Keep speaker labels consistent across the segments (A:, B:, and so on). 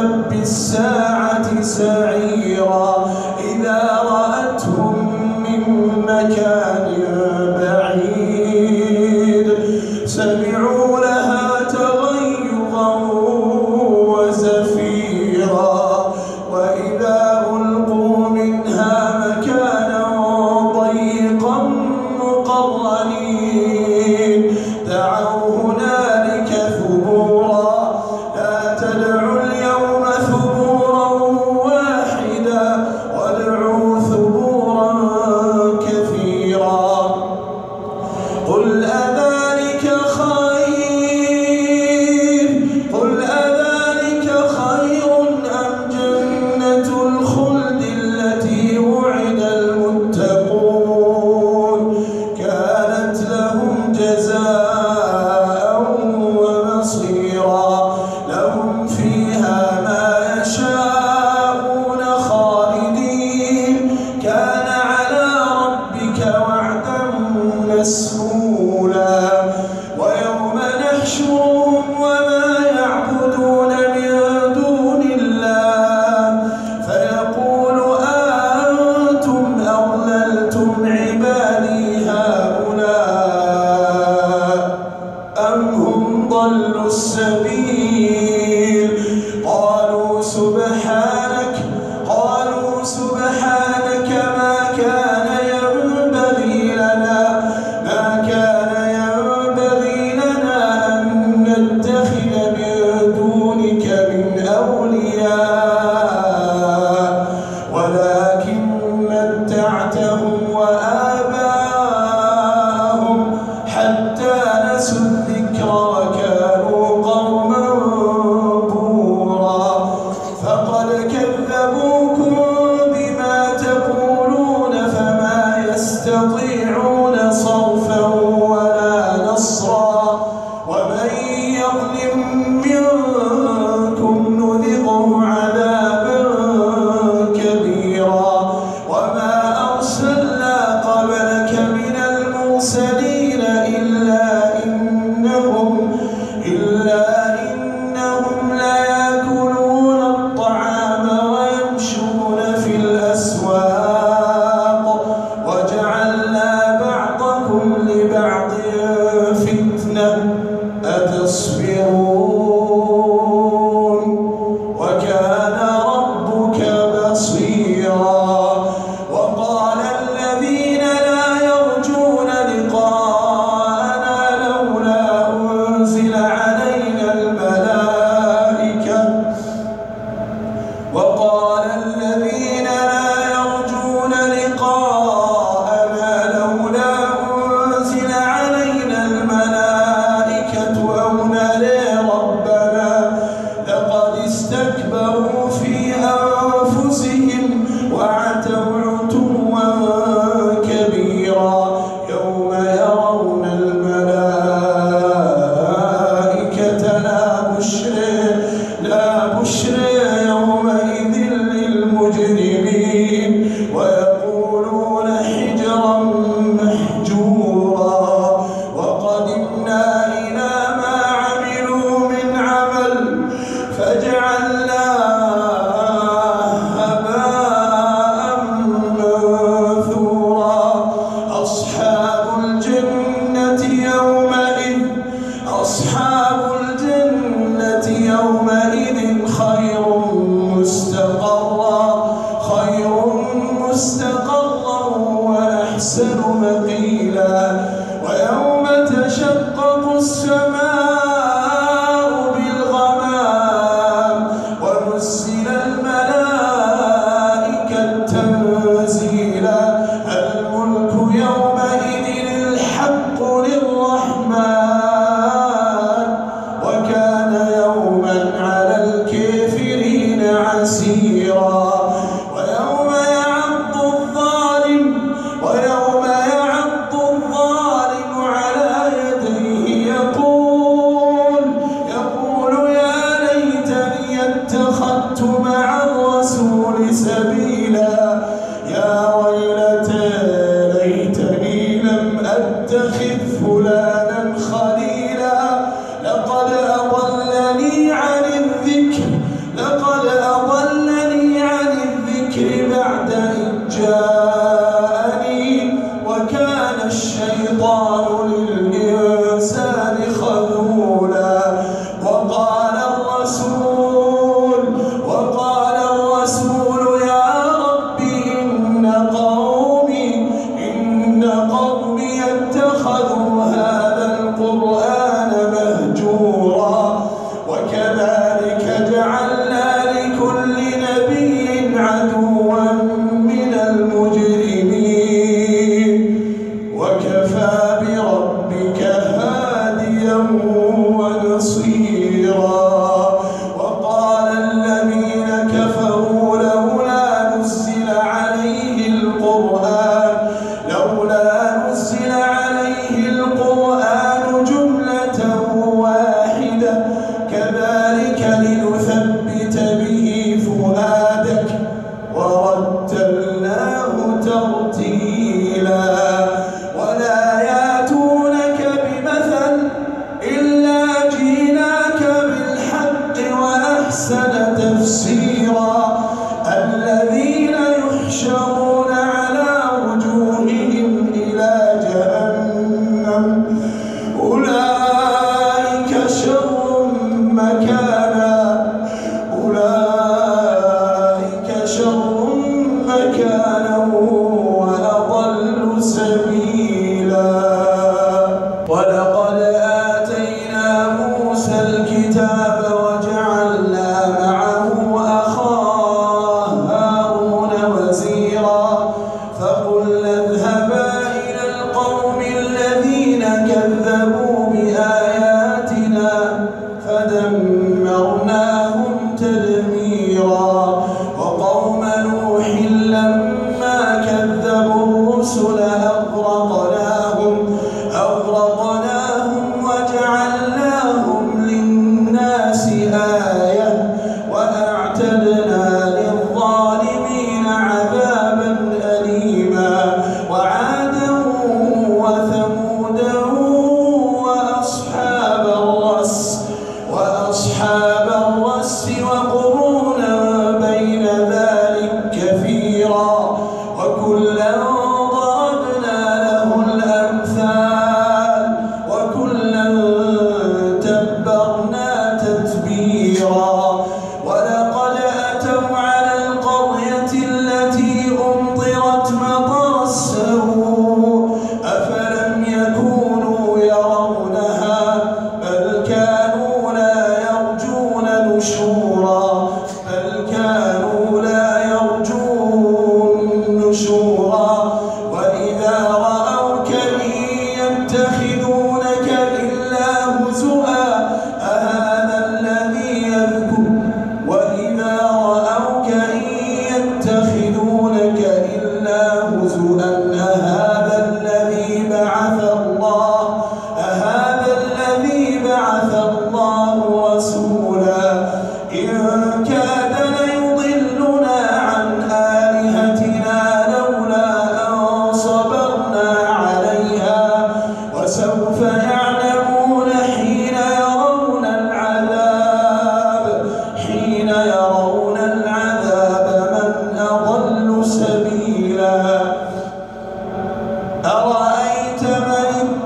A: رب الساعة سعيرا إذا رأتهم من مكان أصحاب الجنة يومئذ خير.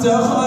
A: Dag.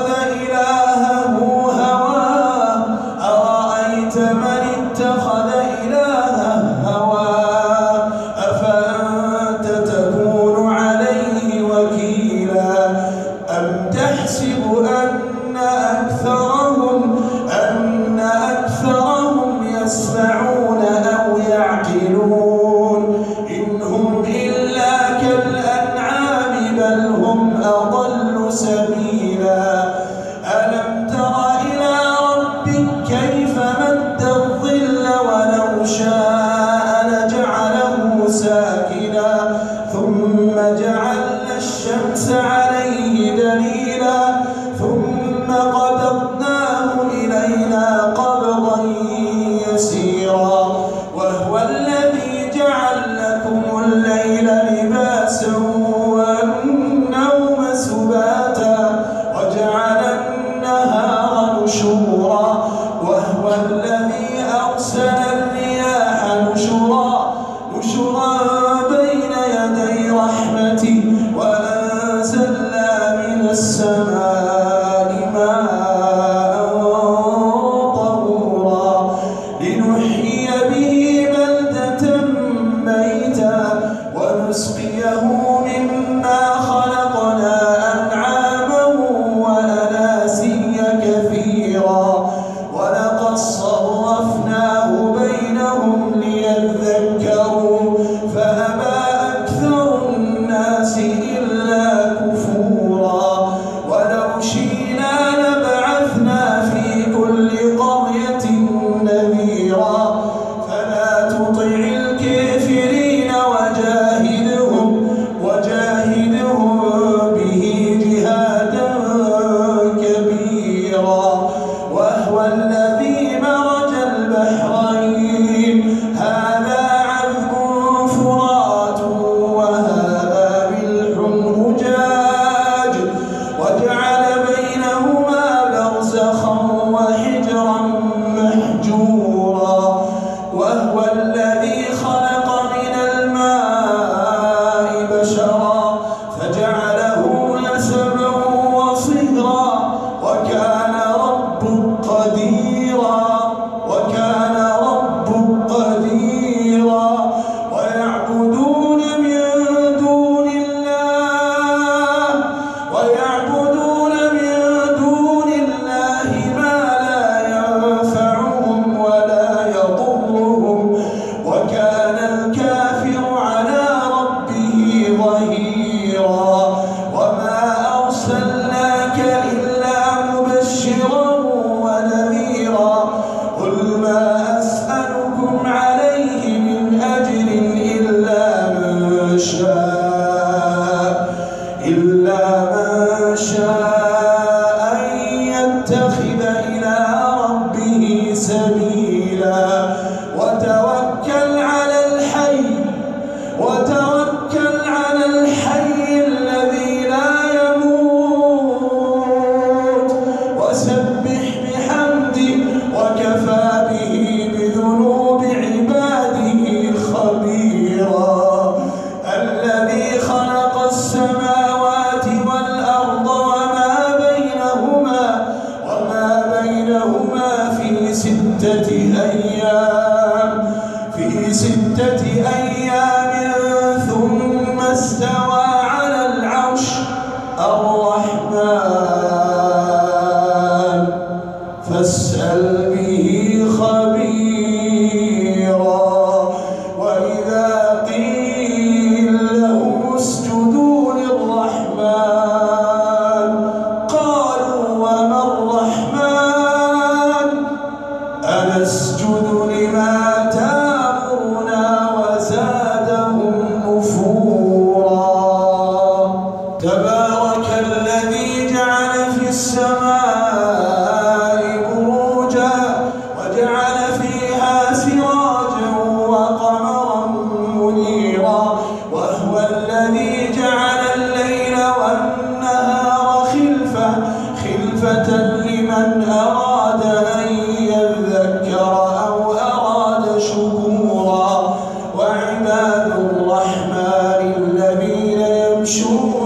A: chuva.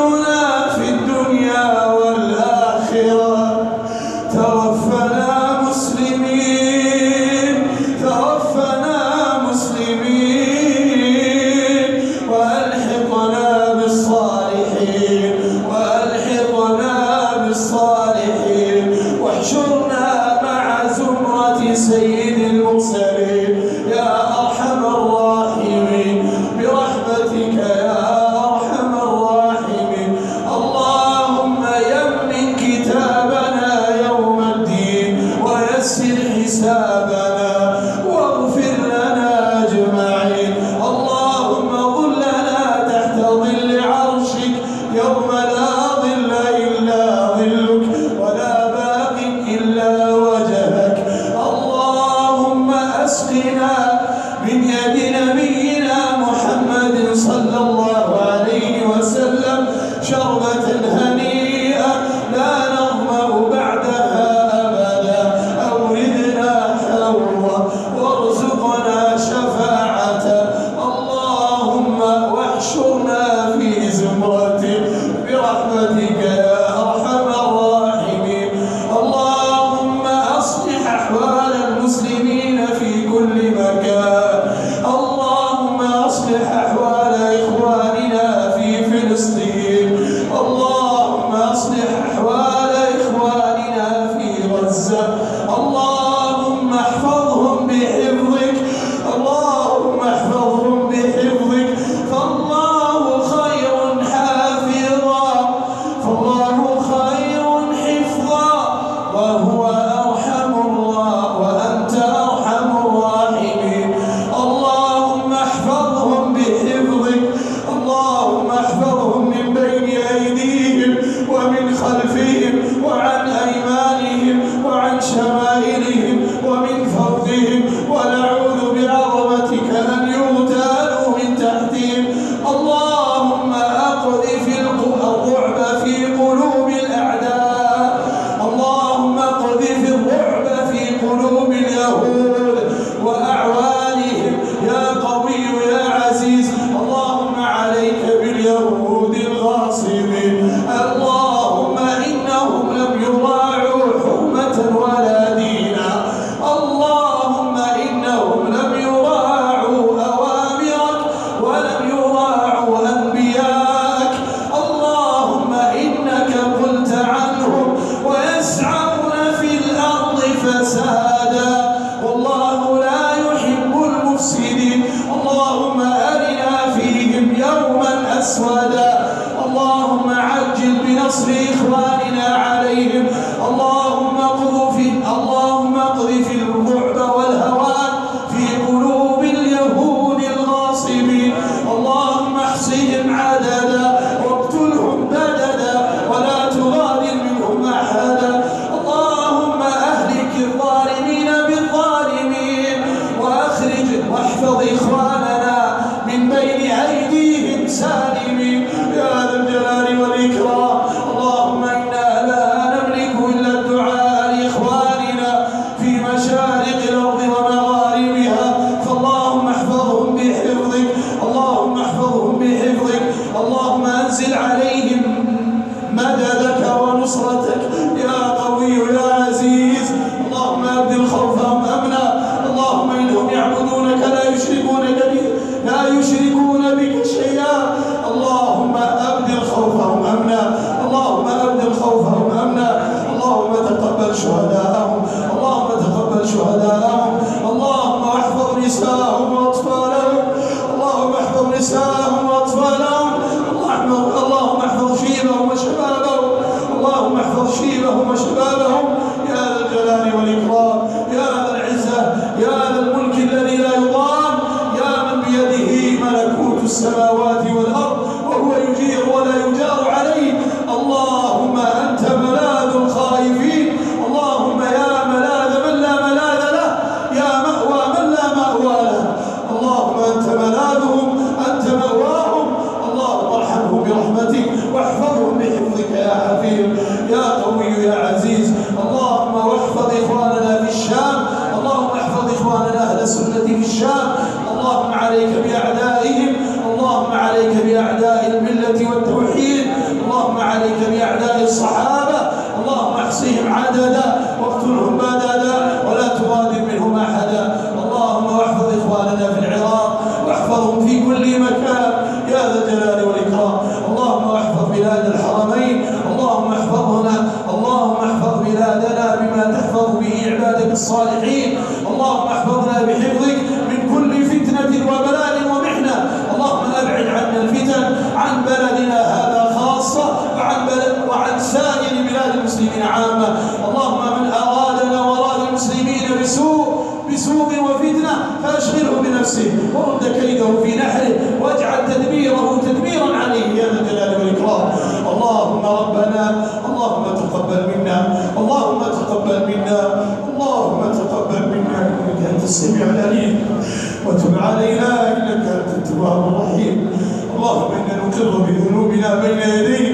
A: سيدنا في الدنيا والآخرة. أسودا. اللهم عجل بنصر عليك بأعداء الملة والتوحيد. اللهم عليك بأعداء الصحابة. اللهم احصي واحصهم عددا واقتلهم بددا ولا تغادر منهم أحدا. اللهم واحفظ إخواننا في العراق واحفظهم في كل مكان. يا ذا الجلال والإكرام. اللهم احفظ بلاد الحرمين. اللهم احفظنا. اللهم احفظ بلادنا بما تحفظ به عبادك الصالحين. السميع العليم. وتب علينا إنك أنت التواب الرحيم. اللهم إنا نقر بذنوبنا بين يديك